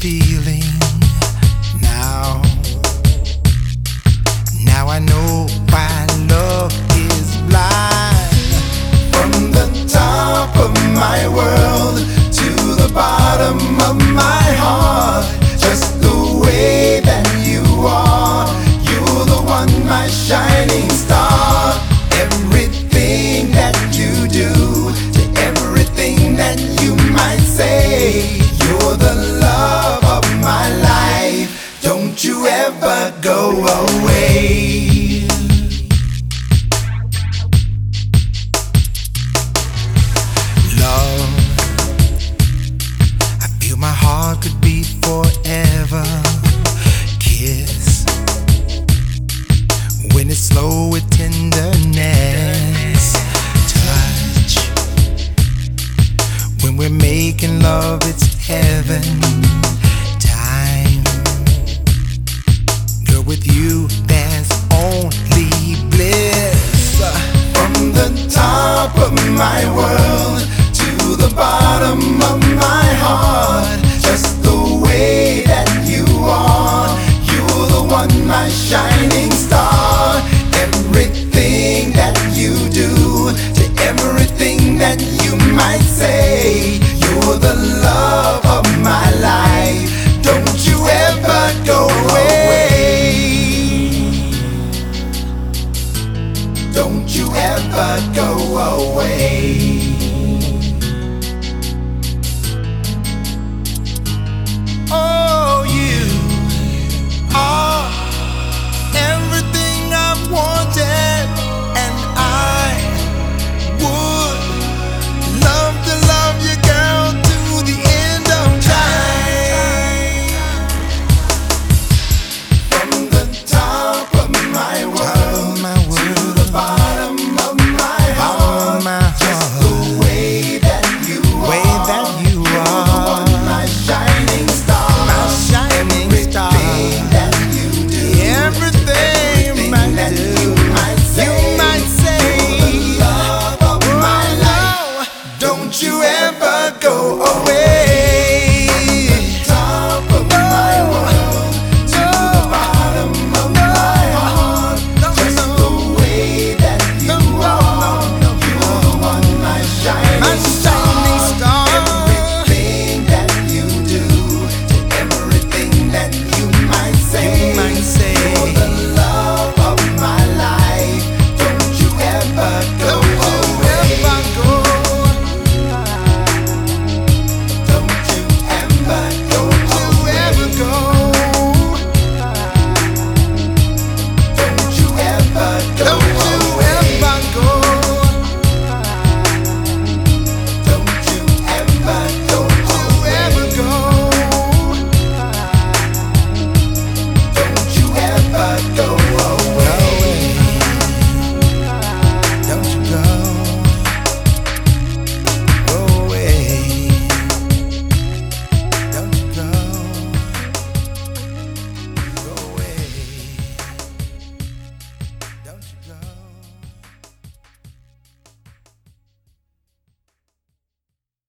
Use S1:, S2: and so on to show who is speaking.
S1: feeling. Don't you ever go away. Love, I feel my heart could beat forever. Kiss, when it's slow with tenderness. Touch, when we're making love, it's heaven bottom of my heart, just the way that you are. You're the one, my shining star. Everything that you do, to everything that you might say, you're the love of my life. Don't you ever go away. Don't you ever go away.